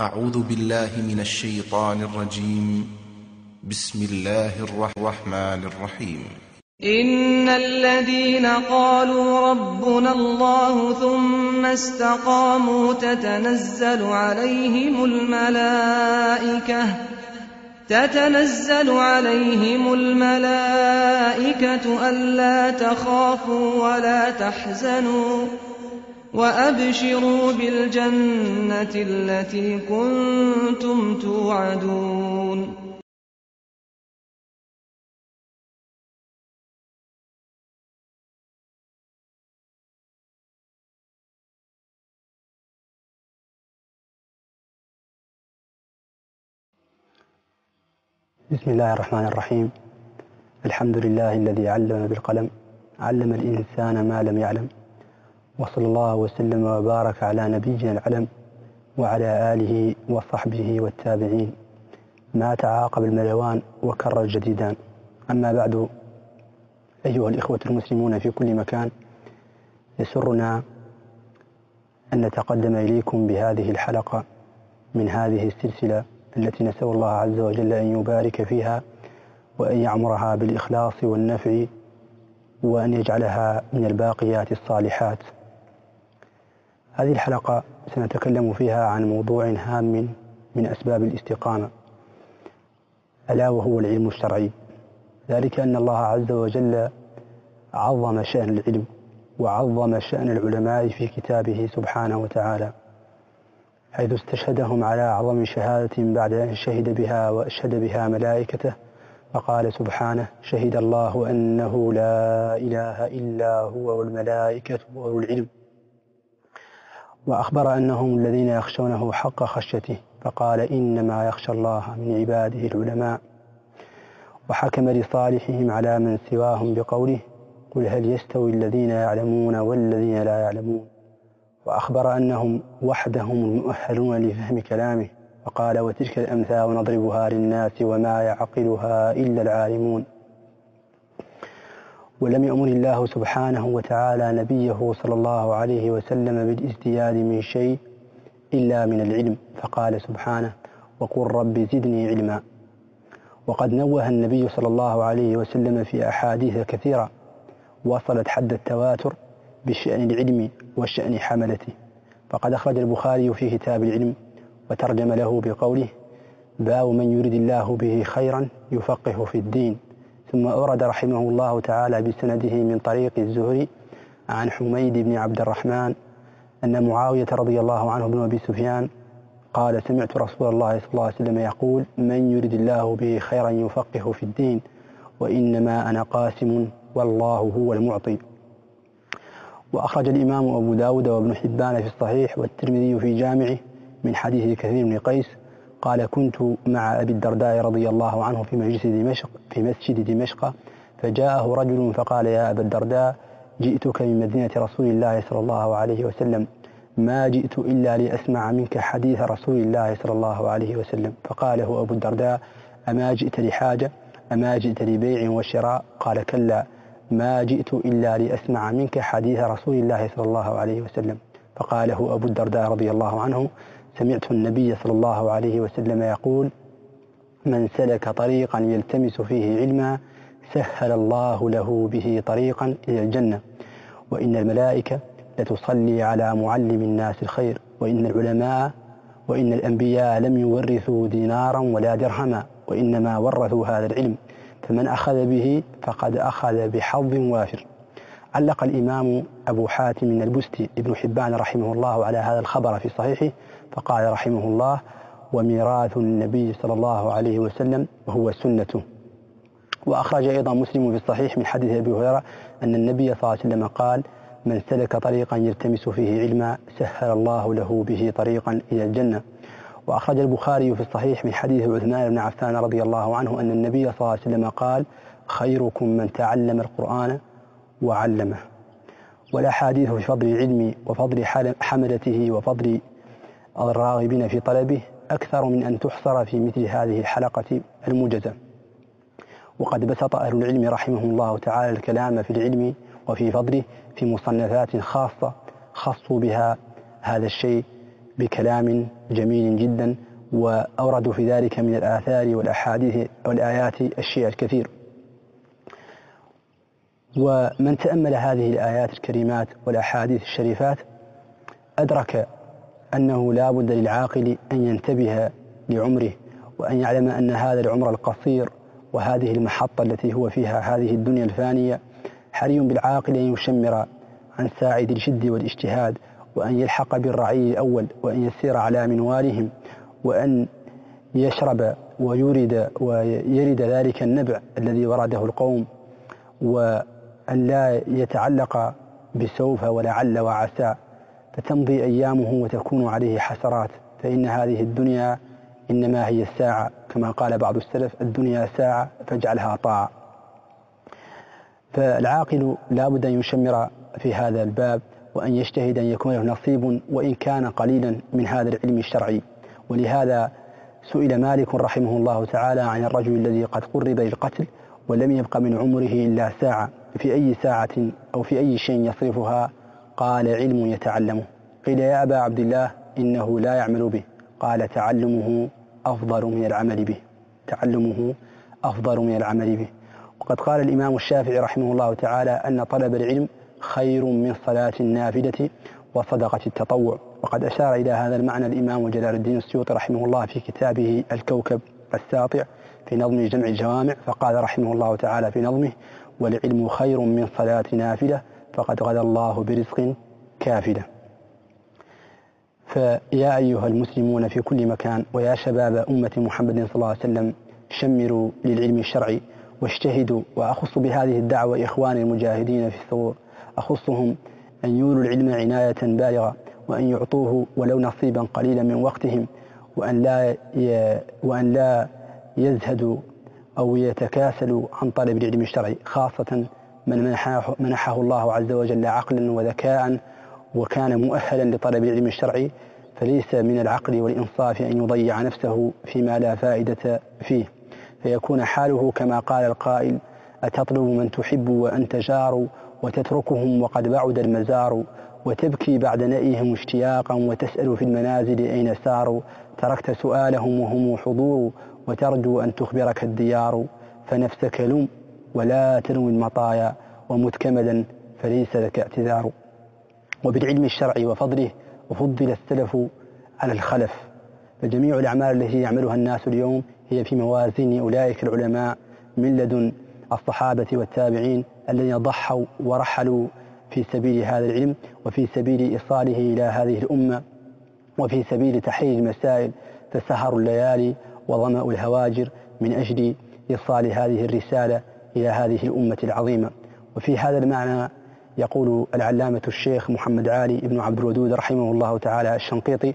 أعوذ بالله من الشيطان الرجيم. بسم الله الرحمن الرحيم. إن الذين قالوا ربنا الله ثم استقاموا تتنزل عليهم الملائكة تتنزل عليهم الملائكة ألا تخافوا ولا تحزنوا. وأبشروا بالجنة التي كنتم توعدون. بسم الله الرحمن الرحيم الحمد لله الذي علم بالقلم علم الإنسان ما لم يعلم وصلى الله وسلم وبارك على نبينا العلم وعلى آله وصحبه والتابعين. ما تعاقب الملوان وكر الجديدان. أما بعد أيها الإخوة المسلمون في كل مكان يسرنا أن نتقدم إليكم بهذه الحلقة من هذه السلسلة التي نسأل الله عز وجل أن يبارك فيها وأن يعمرها بالإخلاص والنفع وأن يجعلها من الباقيات الصالحات. هذه الحلقة سنتكلم فيها عن موضوع هام من أسباب الاستقامة ألا وهو العلم الشرعي. ذلك أن الله عز وجل عظم شأن العلم وعظم شأن العلماء في كتابه سبحانه وتعالى حيث استشهدهم على أعظم شهادة بعد أن شهد بها وأشهد بها ملائكته فقال سبحانه شهد الله أنه لا إله إلا هو والملائكة وأولو العلم. وأخبر أنهم الذين يخشونه حق خشيته فقال إنما يخشى الله من عباده العلماء. وحكم لصالحهم على من سواهم بقوله قل هل يستوي الذين يعلمون والذين لا يعلمون؟ وأخبر أنهم وحدهم المؤهلون لفهم كلامه وقال وتلك الأمثال نضربها للناس وما يعقلها إلا العالمون. ولم يأمر الله سبحانه وتعالى نبيه صلى الله عليه وسلم بالازدياد من شيء إلا من العلم. فقال سبحانه وقل رب زدني علما. وقد نوه النبي صلى الله عليه وسلم في أحاديث كثيرة وصلت حد التواتر بشأن العلم وشأن حملته. فقد أخرج البخاري في كتاب العلم وترجم له بقوله باب من يريد الله به خيرا يفقه في الدين. ثم أورد رحمه الله تعالى بسنده من طريق الزهري عن حميد بن عبد الرحمن أن معاوية رضي الله عنه بن أبي سفيان قال سمعت رسول الله صلى الله عليه وسلم يقول من يريد الله به خيرا يفقه في الدين وإنما أنا قاسم والله هو المعطي وأخرج الإمام أبو داود وابن حبان في الصحيح والترمذي في جامعه من حديث كثير بن قيس قال كنت مع أبي الدرداء رضي الله عنه في مجلس دمشق في مسجد دمشق فجاءه رجل فقال يا أبا الدرداء جئتك من مدينة رسول الله صلى الله عليه وسلم. ما جئت إلا لأسمع منك حديث رسول الله صلى الله عليه وسلم. فقال له أبو الدرداء أما جئت لحاجة؟ أما جئت لبيع وشراء؟ قال كلا. ما جئت إلا لأسمع منك حديث رسول الله صلى الله عليه وسلم. فقاله أبو الدرداء رضي الله عنه سمعت النبي صلى الله عليه وسلم يقول من سلك طريقا يلتمس فيه علما سهل الله له به طريقا إلى الجنة. وإن الملائكة لتصلي على معلم الناس الخير وإن العلماء وإن الأنبياء لم يورثوا دينارا ولا درهما وإنما ورثوا هذا العلم. فمن أخذ به فقد أخذ بحظ وافر. علق الإمام أبو حاتم البستي ابن حبان رحمه الله على هذا الخبر في صحيحه فقال رحمه الله وميراث النبي صلى الله عليه وسلم هو سنته. وأخرج أيضا مسلم في الصحيح من حديث أبي هريرة أن النبي صلى الله عليه وسلم قال من سلك طريقا يلتمس فيه علما سهل الله له به طريقا إلى الجنة. وأخرج البخاري في الصحيح من حديث عثمان بن عفان رضي الله عنه أن النبي صلى الله عليه وسلم قال خيركم من تعلم القرآن وعلمه. والأحاديث في فضل العلم وفضل حملته وفضل الراغبين في طلبه أكثر من أن تحصر في مثل هذه الحلقة الموجزة. وقد بسط أهل العلم رحمهم الله تعالى الكلام في العلم وفي فضله في مصنفات خاصة خصوا بها هذا الشيء بكلام جميل جدا وأوردوا في ذلك من الآثار والأحاديث والآيات الشيء الكثير. ومن تأمل هذه الآيات الكريمات والأحاديث الشريفات أدرك أنه لا بد للعاقل أن ينتبه لعمره وأن يعلم أن هذا العمر القصير وهذه المحطة التي هو فيها هذه الدنيا الفانية حري بالعاقل أن يشمر عن ساعد الجد والاجتهاد وأن يلحق بالرعي الأول وأن يسير على منوالهم وأن يشرب ويرد ويرد ذلك النبع الذي ورده القوم وأن لا يتعلق بسوف ولعل وعسى فتمضي أيامه وتكون عليه حسرات فإن هذه الدنيا إنما هي الساعة كما قال بعض السلف الدنيا ساعة فاجعلها طاعة. فالعاقل لا بد أن يشمر في هذا الباب وأن يجتهد أن يكون له نصيب وإن كان قليلا من هذا العلم الشرعي. ولهذا سئل مالك رحمه الله تعالى عن الرجل الذي قد قرب للقتل ولم يبق من عمره إلا ساعة. في أي ساعة أو في أي شيء يصرفها قال علم يتعلمه. قيل يا أبا عبد الله إنه لا يعمل به. قال تعلمه أفضل من العمل به. تعلمه أفضل من العمل به. وقد قال الإمام الشافعي رحمه الله تعالى أن طلب العلم خير من صلاة النافلة وصدقة التطوع. وقد أشار إلى هذا المعنى الإمام جلال الدين السيوطي رحمه الله في كتابه الكوكب الساطع في نظم جمع الجوامع. فقال رحمه الله تعالى في نظمه والعلم خير من صلاة نافلة فقد غدا الله برزق كافلة فيا أيها المسلمون في كل مكان ويا شباب أمة محمد صلى الله عليه وسلم شمروا للعلم الشرعي واجتهدوا وأخص بهذه الدعوة إخواني المجاهدين في الثور أخصهم أن يولوا العلم عناية بالغة وأن يعطوه ولو نصيبا قليلا من وقتهم وأن لا. وأن لا يزهدوا أو يتكاسلوا عن طلب العلم الشرعي خاصة من منحه, منحه الله عز وجل عقلا وذكاء وكان مؤهلا لطلب العلم الشرعي فليس من العقل والإنصاف أن يضيع نفسه فيما لا فائدة فيه. فيكون حاله كما قال القائل أتطلب من تحب وأنت جار وتتركهم وقد بعد المزار وتبكي بعد نئهم اشتياقا وتسأل في المنازل أين ساروا تركت سؤالهم وهم حضور وترجو أن تخبرك الديار فنفسك لم ولا تنوي المطايا ومتكمدا فليس لك اعتذار. وبالعلم الشرعي وفضله وفضل السلف على الخلف. فجميع الأعمال التي يعملها الناس اليوم هي في موازين أولئك العلماء من لدن الصحابة والتابعين الذين ضحوا ورحلوا في سبيل هذا العلم وفي سبيل إيصاله إلى هذه الأمة وفي سبيل تحرير المسائل فسهروا الليالي وظمأوا الهواجر من أجل إيصال هذه الرسالة إلى هذه الأمة العظيمة. وفي هذا المعنى يقول العلامة الشيخ محمد علي بن عبد الودود رحمه الله تعالى الشنقيطي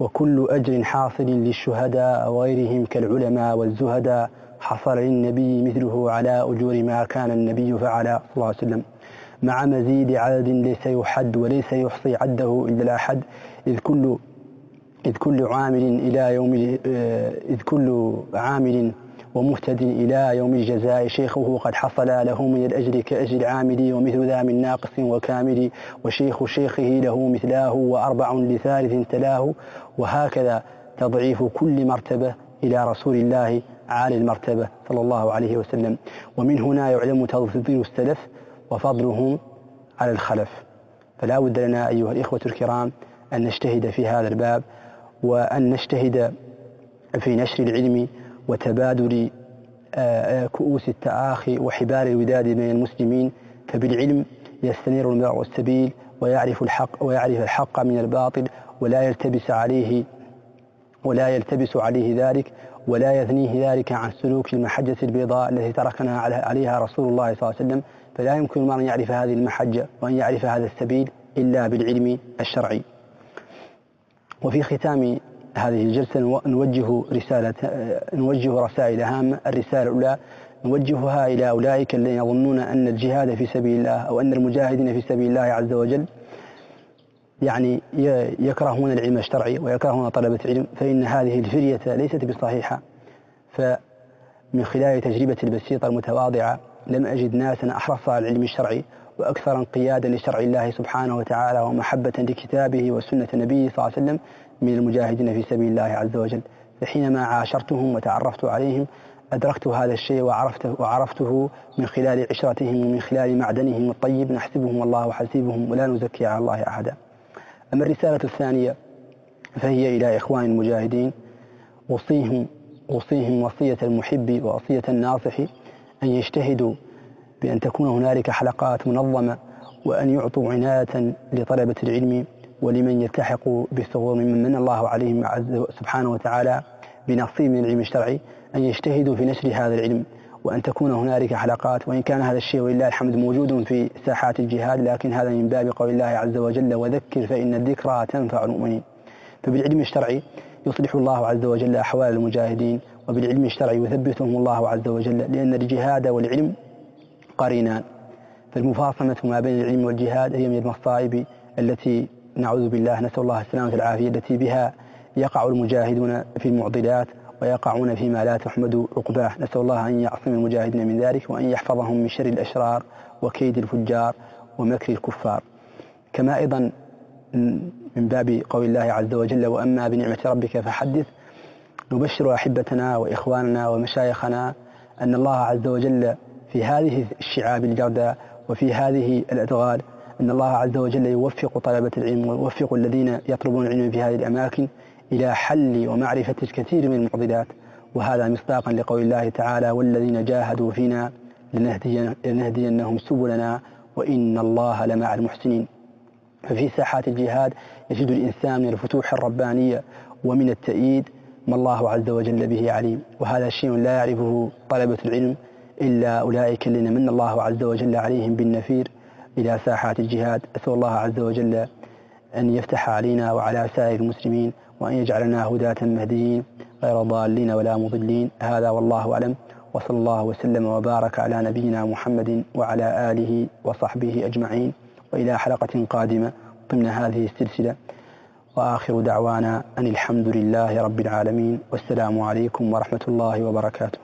وكل أجر حاصل للشهداء وغيرهم كالعلماء والزهداء حصل للنبي مثله على أجور ما كان النبي فعل صلى الله عليه وسلم. مع مزيد عدد ليس يحد وليس يحصي عده إلا الأحد إذ كل إذ كل عامل إلى يوم إذ كل عامل ومهتد إلى يوم الجزاء. شيخه قد حصل له من الأجر كأجر العامل ومثل ذا من ناقص وكامل. وشيخ شيخه له مثلاه وأربع لثالث تلاه. وهكذا تضعيف كل مرتبة إلى رسول الله عالي المرتبة صلى الله عليه وسلم. ومن هنا يعلم تفضيل السلف وفضلهم على الخلف. فلا بد لنا أيها الإخوة الكرام أن نجتهد في هذا الباب. وأن نجتهد في نشر العلم وتبادل آه، آه، كؤوس التآخي وحبال الوداد بين المسلمين فبالعلم يستنير المرء السبيل ويعرف الحق ويعرف الحق من الباطل ولا يلتبس عليه ولا يلتبس عليه ذلك ولا يثنيه ذلك عن سلوك المحجة البيضاء التي تركنا عليها رسول الله صلى الله عليه وسلم. فلا يمكن المرء أن يعرف هذه المحجة وأن يعرف هذا السبيل إلا بالعلم الشرعي. وفي ختام هذه الجلسة نوجه رسالة نوجه رسائل هامة. الرسالة الأولى نوجهها إلى أولئك الذين يظنون أن الجهاد في سبيل الله أو أن المجاهدين في سبيل الله عز وجل يعني يكرهون العلم الشرعي ويكرهون طلبة العلم فإن هذه الفرية ليست بصحيحة. فمن خلال تجربتي البسيطة المتواضعة لم أجد ناسا أحرص على العلم الشرعي وأكثر انقيادا لشرع الله سبحانه وتعالى ومحبة لكتابه وسنة نبيه صلى الله عليه وسلم من المجاهدين في سبيل الله عز وجل. فحينما عاشرتهم وتعرفت عليهم أدركت هذا الشيء وعرفته, وعرفته من خلال عشرتهم ومن خلال معدنهم الطيب. نحسبهم الله حسيبهم ولا نزكي على الله أحدا. أما الرسالة الثانية فهي إلى إخوان المجاهدين أوصيهم أوصيهم وصية المحب ووصية الناصح أن يجتهدوا بأن تكون هنالك حلقات منظمة وأن يعطوا عناية لطلبة العلم ولمن يلتحق بالثغور ممن من الله عليهم عز سبحانه وتعالى بنصيب من العلم الشرعي أن يجتهدوا في نشر هذا العلم وأن تكون هنالك حلقات وإن كان هذا الشيء ولله الحمد موجود في ساحات الجهاد لكن هذا من باب قول الله عز وجل وذكر فإن الذكرى تنفع المؤمنين. فبالعلم الشرعي يصلح الله عز وجل أحوال المجاهدين وبالعلم الشرعي يثبتهم الله عز وجل لأن الجهاد والعلم قرينان. فالمفاصمة ما بين العلم والجهاد هي من المصائب التي نعوذ بالله نسأل الله السلامة والعافية التي بها يقع المجاهدون في المعضلات ويقعون فيما لا تحمد عقباه. نسأل الله أن يعصم المجاهدين من ذلك وأن يحفظهم من شر الأشرار وكيد الفجار ومكر الكفار. كما أيضا من باب قول الله عز وجل وأما بنعمة ربك فحدث. نبشر أحبتنا وإخواننا ومشايخنا أن الله عز وجل في هذه الشعاب الجرداء وفي هذه الأدغال أن الله عز وجل يوفق طلبة العلم ويوفق الذين يطلبون العلم في هذه الأماكن إلى حل ومعرفة الكثير من المعضلات وهذا مصداقا لقول الله تعالى والذين جاهدوا فينا لنهدينهم سبلنا وإن الله لمع المحسنين. ففي ساحات الجهاد يجد الإنسان من الفتوح الربانية ومن التأييد ما الله عز وجل به عليم وهذا شيء لا يعرفه طلبة العلم إلا أولئك الذين من الله عز وجل عليهم بالنفير إلى ساحات الجهاد. أسأل الله عز وجل أن يفتح علينا وعلى سائر المسلمين وأن يجعلنا هداة مهديين غير ضالين ولا مضلين. هذا والله أعلم. وصلى الله وسلم وبارك على نبينا محمد وعلى آله وصحبه أجمعين. وإلى حلقة قادمة ضمن هذه السلسلة. وآخر دعوانا أن الحمد لله رب العالمين. والسلام عليكم ورحمة الله وبركاته.